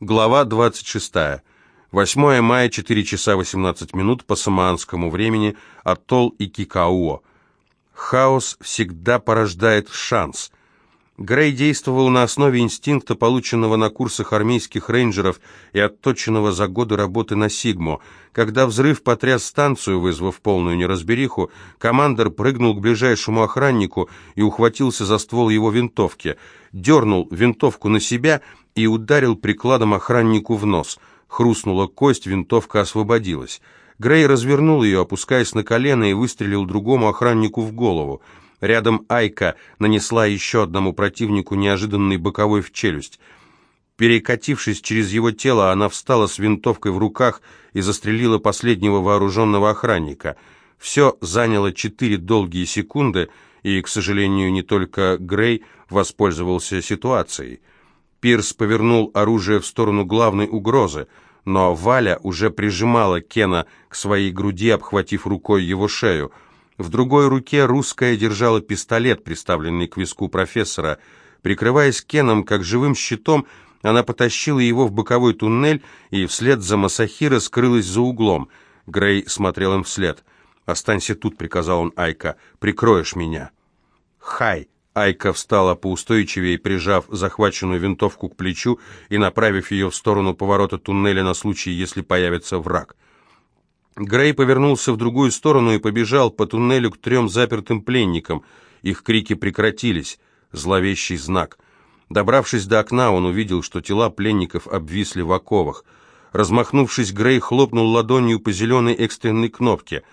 Глава 26. 8 мая, 4 часа 18 минут по самоанскому времени, атолл Икикауо. Хаос всегда порождает шанс. Грей действовал на основе инстинкта, полученного на курсах армейских рейнджеров и отточенного за годы работы на Сигму. Когда взрыв потряс станцию, вызвав полную неразбериху, командор прыгнул к ближайшему охраннику и ухватился за ствол его винтовки. Дернул винтовку на себя и ударил прикладом охраннику в нос. Хрустнула кость, винтовка освободилась. Грей развернул ее, опускаясь на колено, и выстрелил другому охраннику в голову. Рядом Айка нанесла еще одному противнику неожиданный боковой в челюсть. Перекатившись через его тело, она встала с винтовкой в руках и застрелила последнего вооруженного охранника. Все заняло четыре долгие секунды, и, к сожалению, не только Грей воспользовался ситуацией. Пирс повернул оружие в сторону главной угрозы, но Валя уже прижимала Кена к своей груди, обхватив рукой его шею – в другой руке русская держала пистолет, приставленный к виску профессора. Прикрываясь Кеном как живым щитом, она потащила его в боковой туннель и вслед за Масахира скрылась за углом. Грей смотрел им вслед. «Останься тут», — приказал он Айка, — «прикроешь меня». «Хай!» Айка встала поустойчивее, прижав захваченную винтовку к плечу и направив ее в сторону поворота туннеля на случай, если появится враг. Грей повернулся в другую сторону и побежал по туннелю к трем запертым пленникам. Их крики прекратились. Зловещий знак. Добравшись до окна, он увидел, что тела пленников обвисли в оковах. Размахнувшись, Грей хлопнул ладонью по зеленой экстренной кнопке.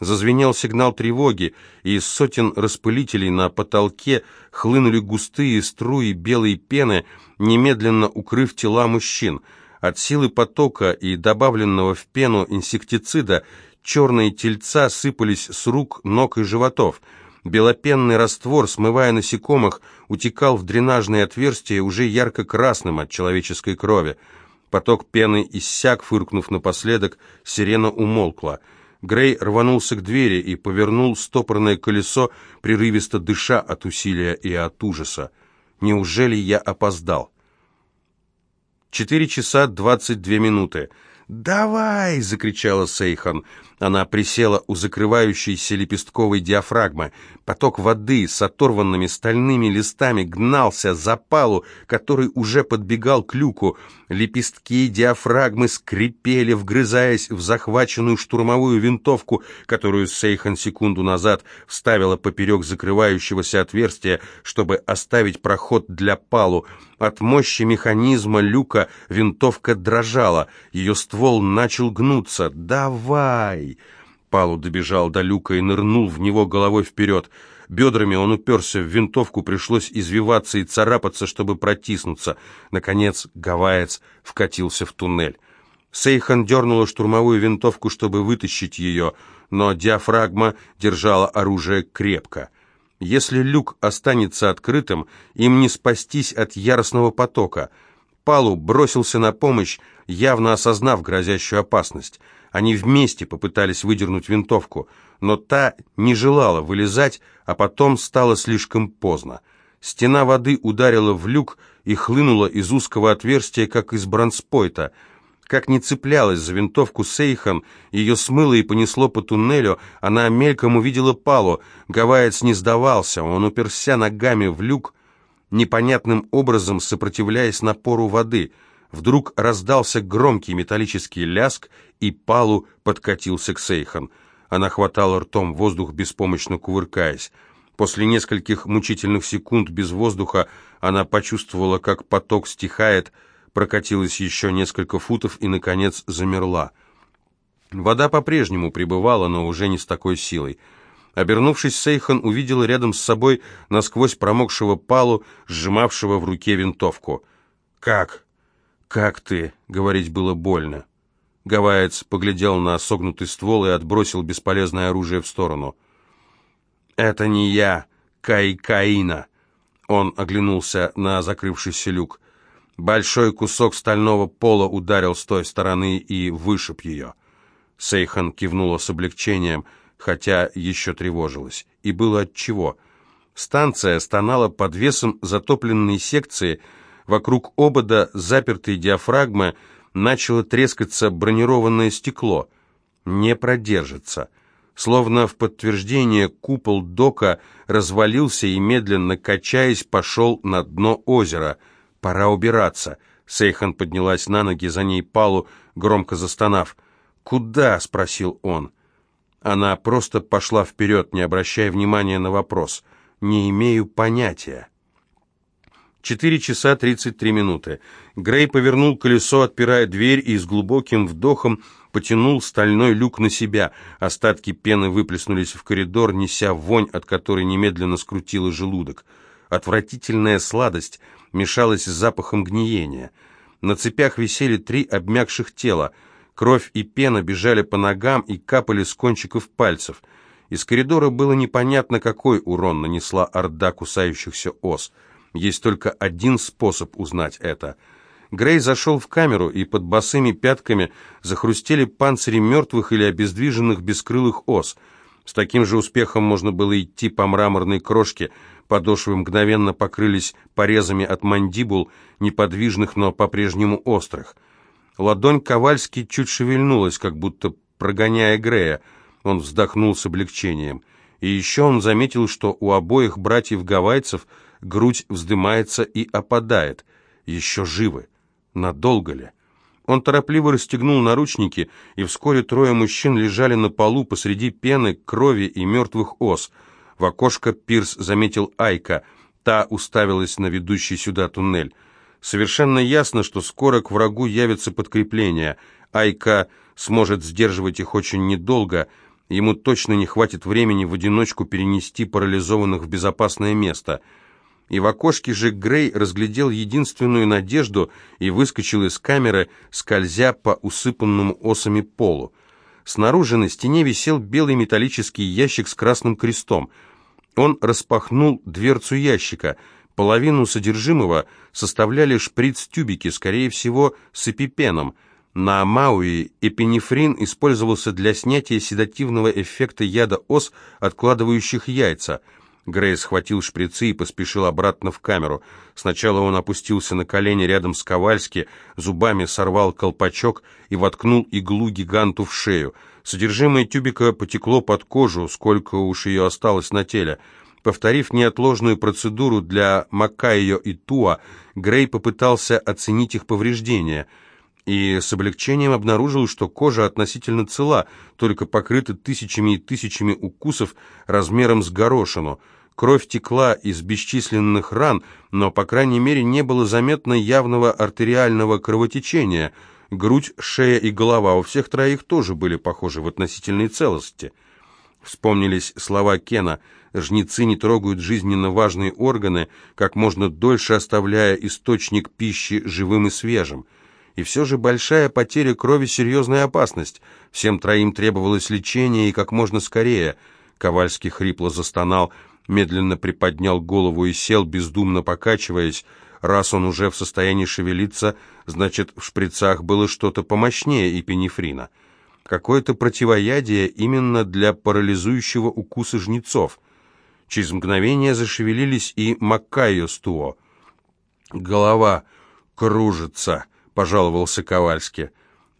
Зазвенел сигнал тревоги, и из сотен распылителей на потолке хлынули густые струи белой пены, немедленно укрыв тела мужчин — от силы потока и добавленного в пену инсектицида черные тельца сыпались с рук, ног и животов. Белопенный раствор, смывая насекомых, утекал в дренажные отверстия уже ярко-красным от человеческой крови. Поток пены иссяк, фыркнув напоследок, сирена умолкла. Грей рванулся к двери и повернул стопорное колесо, прерывисто дыша от усилия и от ужаса. «Неужели я опоздал?» Четыре часа двадцать две минуты. «Давай!» — закричала Сейхан. Она присела у закрывающейся лепестковой диафрагмы. Поток воды с оторванными стальными листами гнался за палу, который уже подбегал к люку. Лепестки диафрагмы скрипели, вгрызаясь в захваченную штурмовую винтовку, которую Сейхан секунду назад вставила поперек закрывающегося отверстия, чтобы оставить проход для палу. От мощи механизма люка винтовка дрожала, ее ствол начал гнуться. «Давай!» Палу добежал до люка и нырнул в него головой вперед. Бедрами он уперся в винтовку, пришлось извиваться и царапаться, чтобы протиснуться. Наконец гаваец вкатился в туннель. Сейхан дернула штурмовую винтовку, чтобы вытащить ее, но диафрагма держала оружие крепко. Если люк останется открытым, им не спастись от яростного потока. Палу бросился на помощь, явно осознав грозящую опасность. Они вместе попытались выдернуть винтовку, но та не желала вылезать, а потом стало слишком поздно. Стена воды ударила в люк и хлынула из узкого отверстия, как из бронспойта — как не цеплялась за винтовку Сейхан, ее смыло и понесло по туннелю, она мельком увидела Палу. Гавайец не сдавался, он уперся ногами в люк, непонятным образом сопротивляясь напору воды. Вдруг раздался громкий металлический ляск, и Палу подкатился к Сейхан. Она хватала ртом воздух, беспомощно кувыркаясь. После нескольких мучительных секунд без воздуха она почувствовала, как поток стихает, прокатилась еще несколько футов и, наконец, замерла. Вода по-прежнему пребывала, но уже не с такой силой. Обернувшись, Сейхан увидела рядом с собой насквозь промокшего палу, сжимавшего в руке винтовку. «Как? Как ты?» — говорить было больно. Гавайец поглядел на согнутый ствол и отбросил бесполезное оружие в сторону. «Это не я, Кайкаина!» Он оглянулся на закрывшийся люк. Большой кусок стального пола ударил с той стороны и вышиб ее. Сейхан кивнула с облегчением, хотя еще тревожилась. И было отчего. Станция стонала под весом затопленной секции, Вокруг обода, запертой диафрагмы, начало трескаться бронированное стекло. Не продержится. Словно в подтверждение купол дока развалился и, медленно качаясь, пошел на дно озера. «Пора убираться». Сейхан поднялась на ноги, за ней Палу, громко застонав. «Куда?» — спросил он. Она просто пошла вперед, не обращая внимания на вопрос. «Не имею понятия». Четыре часа тридцать три минуты. Грей повернул колесо, отпирая дверь, и с глубоким вдохом потянул стальной люк на себя. Остатки пены выплеснулись в коридор, неся вонь, от которой немедленно скрутила желудок. Отвратительная сладость мешалась с запахом гниения. На цепях висели три обмякших тела. Кровь и пена бежали по ногам и капали с кончиков пальцев. Из коридора было непонятно, какой урон нанесла орда кусающихся ос — есть только один способ узнать это. Грей зашел в камеру, и под босыми пятками захрустели панцири мертвых или обездвиженных бескрылых ос. С таким же успехом можно было идти по мраморной крошке, подошвы мгновенно покрылись порезами от мандибул, неподвижных, но по-прежнему острых. Ладонь Ковальски чуть шевельнулась, как будто прогоняя Грея. Он вздохнул с облегчением. И еще он заметил, что у обоих братьев-гавайцев – грудь вздымается и опадает. Еще живы. Надолго ли? Он торопливо расстегнул наручники, и вскоре трое мужчин лежали на полу посреди пены, крови и мертвых ос. В окошко Пирс заметил Айка. Та уставилась на ведущий сюда туннель. Совершенно ясно, что скоро к врагу явится подкрепление. Айка сможет сдерживать их очень недолго. Ему точно не хватит времени в одиночку перенести парализованных в безопасное место — и в окошке же Грей разглядел единственную надежду и выскочил из камеры, скользя по усыпанному осами полу. Снаружи на стене висел белый металлический ящик с красным крестом. Он распахнул дверцу ящика. Половину содержимого составляли шприц-тюбики, скорее всего, с эпипеном. На Мауи эпинефрин использовался для снятия седативного эффекта яда ос, откладывающих яйца – Грей схватил шприцы и поспешил обратно в камеру. Сначала он опустился на колени рядом с Ковальски, зубами сорвал колпачок и воткнул иглу гиганту в шею. Содержимое тюбика потекло под кожу, сколько уж ее осталось на теле. Повторив неотложную процедуру для Макайо и Туа, Грей попытался оценить их повреждения и с облегчением обнаружил, что кожа относительно цела, только покрыта тысячами и тысячами укусов размером с горошину – Кровь текла из бесчисленных ран, но, по крайней мере, не было заметно явного артериального кровотечения. Грудь, шея и голова у всех троих тоже были похожи в относительной целости. Вспомнились слова Кена «Жнецы не трогают жизненно важные органы, как можно дольше оставляя источник пищи живым и свежим». И все же большая потеря крови – серьезная опасность. Всем троим требовалось лечение и как можно скорее. Ковальский хрипло застонал – медленно приподнял голову и сел, бездумно покачиваясь. Раз он уже в состоянии шевелиться, значит, в шприцах было что-то помощнее эпинефрина. Какое-то противоядие именно для парализующего укуса жнецов. Через мгновение зашевелились и Маккайо с Туо. «Голова кружится», — пожаловался Ковальски.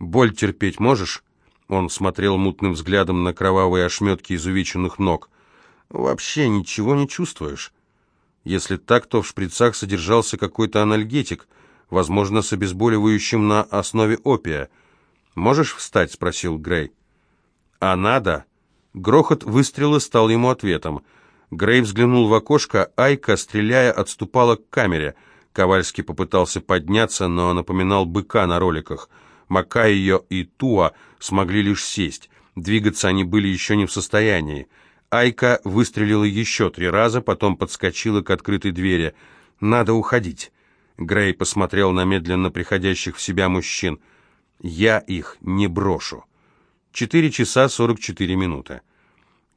«Боль терпеть можешь?» Он смотрел мутным взглядом на кровавые ошметки изувеченных ног вообще ничего не чувствуешь. Если так, то в шприцах содержался какой-то анальгетик, возможно, с обезболивающим на основе опия. «Можешь встать?» — спросил Грей. «А надо?» Грохот выстрела стал ему ответом. Грей взглянул в окошко, Айка, стреляя, отступала к камере. Ковальский попытался подняться, но напоминал быка на роликах. Макайо и Туа смогли лишь сесть. Двигаться они были еще не в состоянии. Айка выстрелила еще три раза, потом подскочила к открытой двери. «Надо уходить». Грей посмотрел на медленно приходящих в себя мужчин. «Я их не брошу». Четыре часа сорок четыре минуты.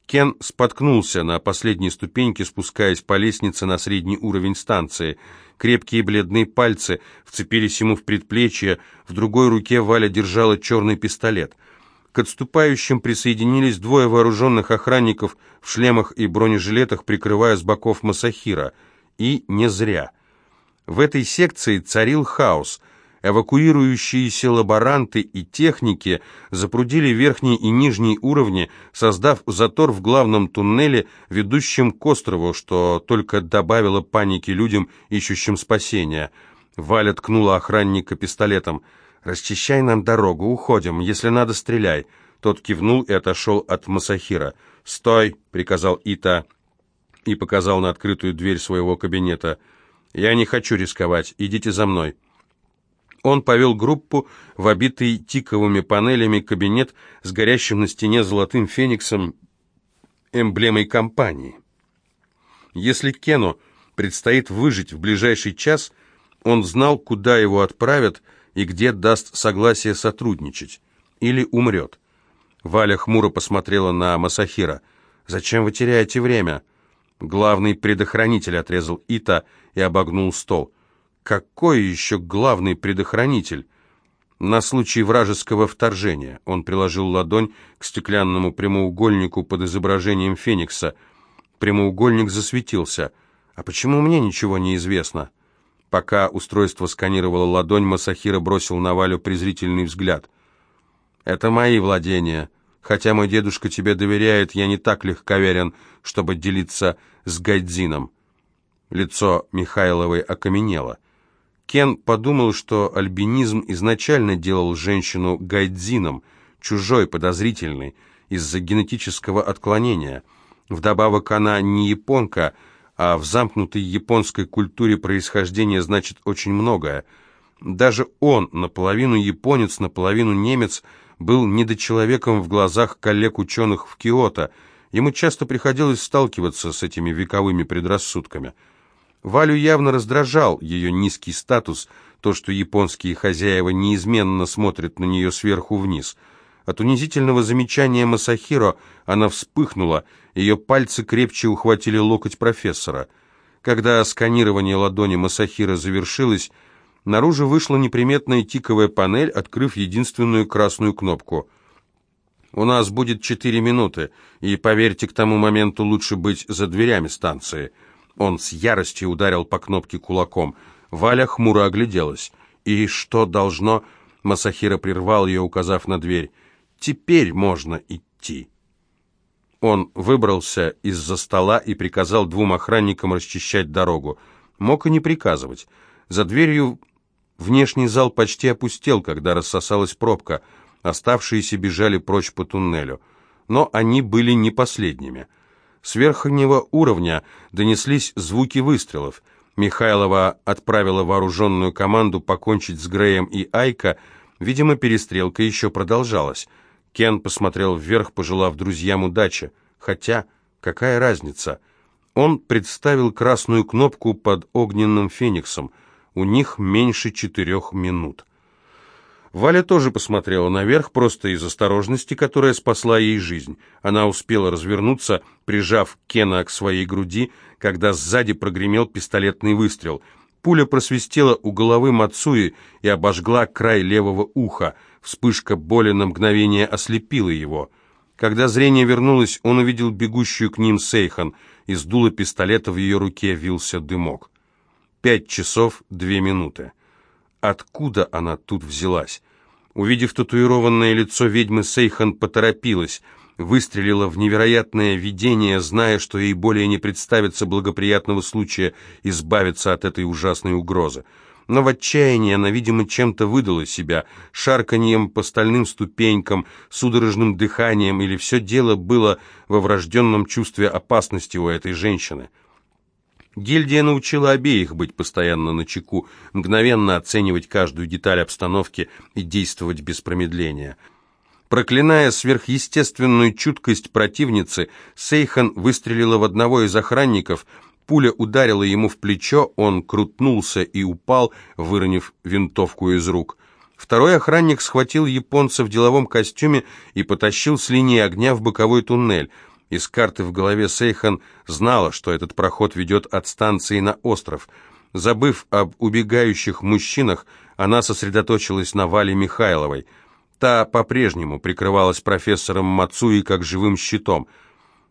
Кен споткнулся на последней ступеньке, спускаясь по лестнице на средний уровень станции. Крепкие бледные пальцы вцепились ему в предплечье, в другой руке Валя держала черный пистолет — к отступающим присоединились двое вооруженных охранников в шлемах и бронежилетах, прикрывая с боков Масахира. И не зря. В этой секции царил хаос. Эвакуирующиеся лаборанты и техники запрудили верхний и нижний уровни, создав затор в главном туннеле, ведущем к острову, что только добавило паники людям, ищущим спасения. Валя ткнула охранника пистолетом. «Расчищай нам дорогу, уходим, если надо, стреляй». Тот кивнул и отошел от Масахира. «Стой!» — приказал Ита и показал на открытую дверь своего кабинета. «Я не хочу рисковать. Идите за мной». Он повел группу в обитый тиковыми панелями кабинет с горящим на стене золотым фениксом, эмблемой компании. Если Кену предстоит выжить в ближайший час, он знал, куда его отправят и где даст согласие сотрудничать. Или умрет. Валя хмуро посмотрела на Масахира. «Зачем вы теряете время?» Главный предохранитель отрезал Ита и обогнул стол. «Какой еще главный предохранитель?» «На случай вражеского вторжения». Он приложил ладонь к стеклянному прямоугольнику под изображением Феникса. Прямоугольник засветился. «А почему мне ничего не известно?» Пока устройство сканировало ладонь, Масахира бросил на Валю презрительный взгляд. «Это мои владения. Хотя мой дедушка тебе доверяет, я не так легковерен, чтобы делиться с Гайдзином». Лицо Михайловой окаменело. Кен подумал, что альбинизм изначально делал женщину гайдзином, чужой, подозрительной, из-за генетического отклонения. Вдобавок она не японка, а в замкнутой японской культуре происхождение значит очень многое. Даже он, наполовину японец, наполовину немец, был недочеловеком в глазах коллег-ученых в Киото. Ему часто приходилось сталкиваться с этими вековыми предрассудками – Валю явно раздражал ее низкий статус, то, что японские хозяева неизменно смотрят на нее сверху вниз. От унизительного замечания Масахиро она вспыхнула, ее пальцы крепче ухватили локоть профессора. Когда сканирование ладони Масахира завершилось, наружу вышла неприметная тиковая панель, открыв единственную красную кнопку. «У нас будет четыре минуты, и, поверьте, к тому моменту лучше быть за дверями станции». Он с яростью ударил по кнопке кулаком. Валя хмуро огляделась. «И что должно...» Масахира прервал ее, указав на дверь. «Теперь можно идти». Он выбрался из-за стола и приказал двум охранникам расчищать дорогу. Мог и не приказывать. За дверью внешний зал почти опустел, когда рассосалась пробка. Оставшиеся бежали прочь по туннелю. Но они были не последними. С верхнего уровня донеслись звуки выстрелов. Михайлова отправила вооруженную команду покончить с Греем и Айка. Видимо, перестрелка еще продолжалась. Кен посмотрел вверх, пожелав друзьям удачи. Хотя, какая разница? Он представил красную кнопку под огненным фениксом. У них меньше четырех минут. Валя тоже посмотрела наверх, просто из осторожности, которая спасла ей жизнь. Она успела развернуться, прижав Кена к своей груди, когда сзади прогремел пистолетный выстрел. Пуля просвистела у головы Мацуи и обожгла край левого уха. Вспышка боли на мгновение ослепила его. Когда зрение вернулось, он увидел бегущую к ним Сейхан. Из дула пистолета в ее руке вился дымок. Пять часов две минуты. Откуда она тут взялась? Увидев татуированное лицо ведьмы, Сейхан поторопилась, выстрелила в невероятное видение, зная, что ей более не представится благоприятного случая избавиться от этой ужасной угрозы. Но в отчаянии она, видимо, чем-то выдала себя, шарканьем по стальным ступенькам, судорожным дыханием, или все дело было во врожденном чувстве опасности у этой женщины. Гильдия научила обеих быть постоянно на чеку, мгновенно оценивать каждую деталь обстановки и действовать без промедления. Проклиная сверхъестественную чуткость противницы, Сейхан выстрелила в одного из охранников, пуля ударила ему в плечо, он крутнулся и упал, выронив винтовку из рук. Второй охранник схватил японца в деловом костюме и потащил с линии огня в боковой туннель – из карты в голове Сейхан знала, что этот проход ведет от станции на остров. Забыв об убегающих мужчинах, она сосредоточилась на Вале Михайловой. Та по-прежнему прикрывалась профессором Мацуи как живым щитом.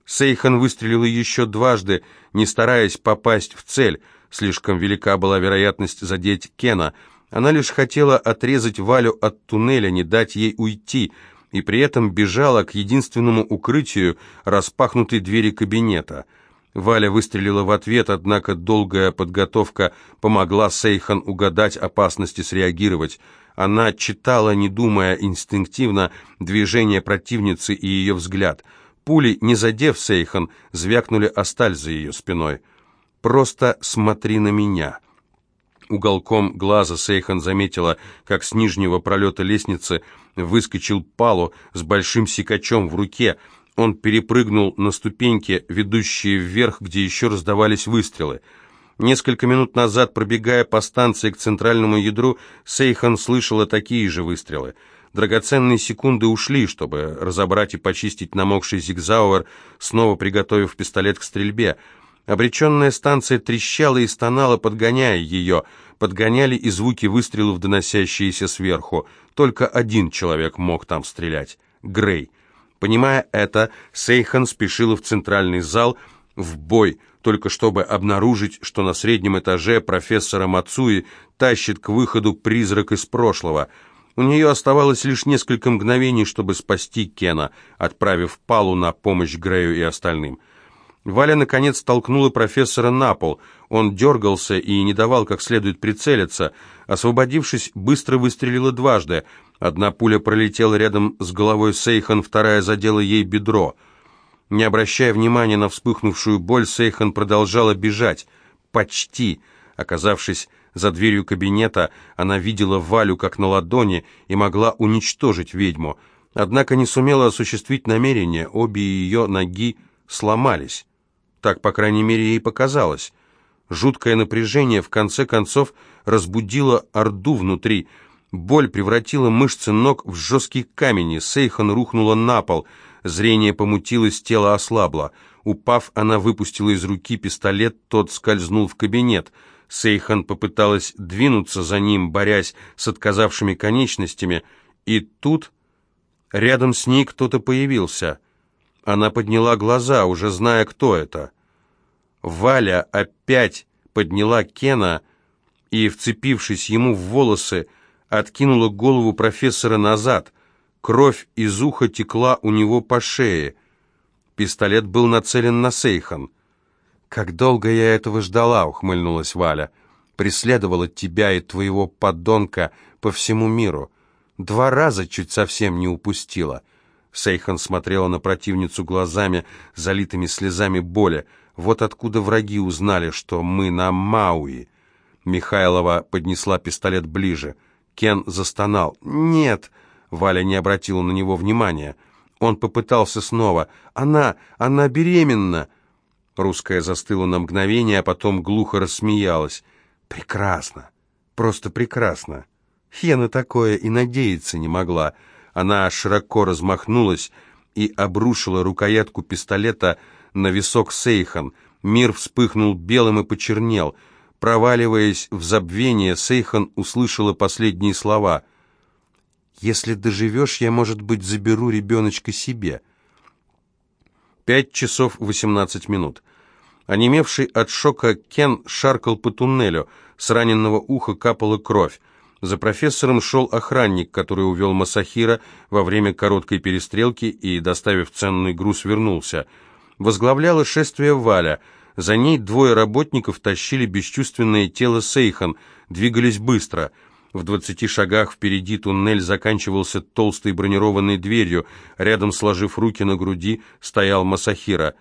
Сейхан выстрелила еще дважды, не стараясь попасть в цель. Слишком велика была вероятность задеть Кена. Она лишь хотела отрезать Валю от туннеля, не дать ей уйти, и при этом бежала к единственному укрытию распахнутой двери кабинета. Валя выстрелила в ответ, однако долгая подготовка помогла Сейхан угадать опасность и среагировать. Она читала, не думая инстинктивно, движение противницы и ее взгляд. Пули, не задев Сейхан, звякнули о сталь за ее спиной. «Просто смотри на меня». Уголком глаза Сейхан заметила, как с нижнего пролета лестницы выскочил Палу с большим секачом в руке. Он перепрыгнул на ступеньки, ведущие вверх, где еще раздавались выстрелы. Несколько минут назад, пробегая по станции к центральному ядру, Сейхан слышала такие же выстрелы. Драгоценные секунды ушли, чтобы разобрать и почистить намокший зигзауэр, снова приготовив пистолет к стрельбе. Обреченная станция трещала и стонала, подгоняя ее. Подгоняли и звуки выстрелов, доносящиеся сверху. Только один человек мог там стрелять — Грей. Понимая это, Сейхан спешила в центральный зал, в бой, только чтобы обнаружить, что на среднем этаже профессора Мацуи тащит к выходу призрак из прошлого. У нее оставалось лишь несколько мгновений, чтобы спасти Кена, отправив Палу на помощь Грею и остальным. Валя, наконец, толкнула профессора на пол. Он дергался и не давал как следует прицелиться. Освободившись, быстро выстрелила дважды. Одна пуля пролетела рядом с головой Сейхан, вторая задела ей бедро. Не обращая внимания на вспыхнувшую боль, Сейхан продолжала бежать. Почти. Оказавшись за дверью кабинета, она видела Валю как на ладони и могла уничтожить ведьму. Однако не сумела осуществить намерение, обе ее ноги сломались. Так, по крайней мере, ей показалось. Жуткое напряжение, в конце концов, разбудило орду внутри. Боль превратила мышцы ног в жесткий камень, и Сейхан рухнула на пол. Зрение помутилось, тело ослабло. Упав, она выпустила из руки пистолет, тот скользнул в кабинет. Сейхан попыталась двинуться за ним, борясь с отказавшими конечностями, и тут рядом с ней кто-то появился — она подняла глаза, уже зная, кто это. Валя опять подняла Кена и, вцепившись ему в волосы, откинула голову профессора назад. Кровь из уха текла у него по шее. Пистолет был нацелен на Сейхан. «Как долго я этого ждала!» — ухмыльнулась Валя. «Преследовала тебя и твоего подонка по всему миру. Два раза чуть совсем не упустила. Сейхан смотрела на противницу глазами, залитыми слезами боли. Вот откуда враги узнали, что мы на Мауи. Михайлова поднесла пистолет ближе. Кен застонал. «Нет!» Валя не обратила на него внимания. Он попытался снова. «Она! Она беременна!» Русская застыла на мгновение, а потом глухо рассмеялась. «Прекрасно! Просто прекрасно!» Я на такое и надеяться не могла. Она широко размахнулась и обрушила рукоятку пистолета на висок Сейхан. Мир вспыхнул белым и почернел. Проваливаясь в забвение, Сейхан услышала последние слова. «Если доживешь, я, может быть, заберу ребеночка себе». Пять часов восемнадцать минут. Онемевший от шока Кен шаркал по туннелю. С раненного уха капала кровь. За профессором шел охранник, который увел Масахира во время короткой перестрелки и, доставив ценный груз, вернулся. Возглавляла шествие Валя. За ней двое работников тащили бесчувственное тело Сейхан, двигались быстро. В двадцати шагах впереди туннель заканчивался толстой бронированной дверью. Рядом, сложив руки на груди, стоял Масахира.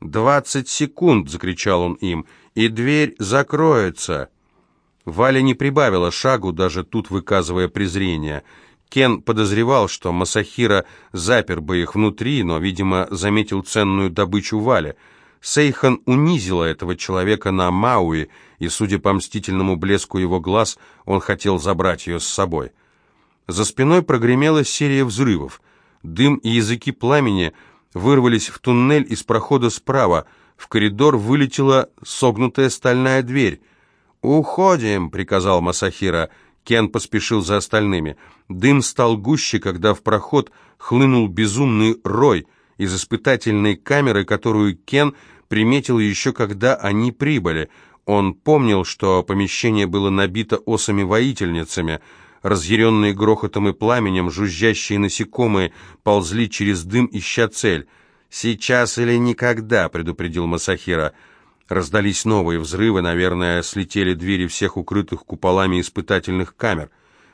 «Двадцать секунд!» — закричал он им. «И дверь закроется!» Валя не прибавила шагу, даже тут выказывая презрение. Кен подозревал, что Масахира запер бы их внутри, но, видимо, заметил ценную добычу Вали. Сейхан унизила этого человека на Мауи, и, судя по мстительному блеску его глаз, он хотел забрать ее с собой. За спиной прогремела серия взрывов. Дым и языки пламени вырвались в туннель из прохода справа. В коридор вылетела согнутая стальная дверь. «Уходим!» — приказал Масахира. Кен поспешил за остальными. Дым стал гуще, когда в проход хлынул безумный рой из испытательной камеры, которую Кен приметил еще когда они прибыли. Он помнил, что помещение было набито осами-воительницами. Разъяренные грохотом и пламенем, жужжащие насекомые ползли через дым, ища цель. «Сейчас или никогда», — предупредил Масахира. Раздались новые взрывы, наверное, слетели двери всех укрытых куполами испытательных камер.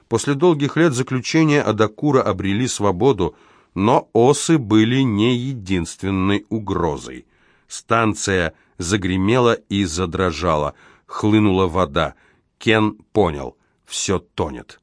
После долгих лет заключения Адакура обрели свободу, но осы были не единственной угрозой. Станция загремела и задрожала, хлынула вода. Кен понял, все тонет.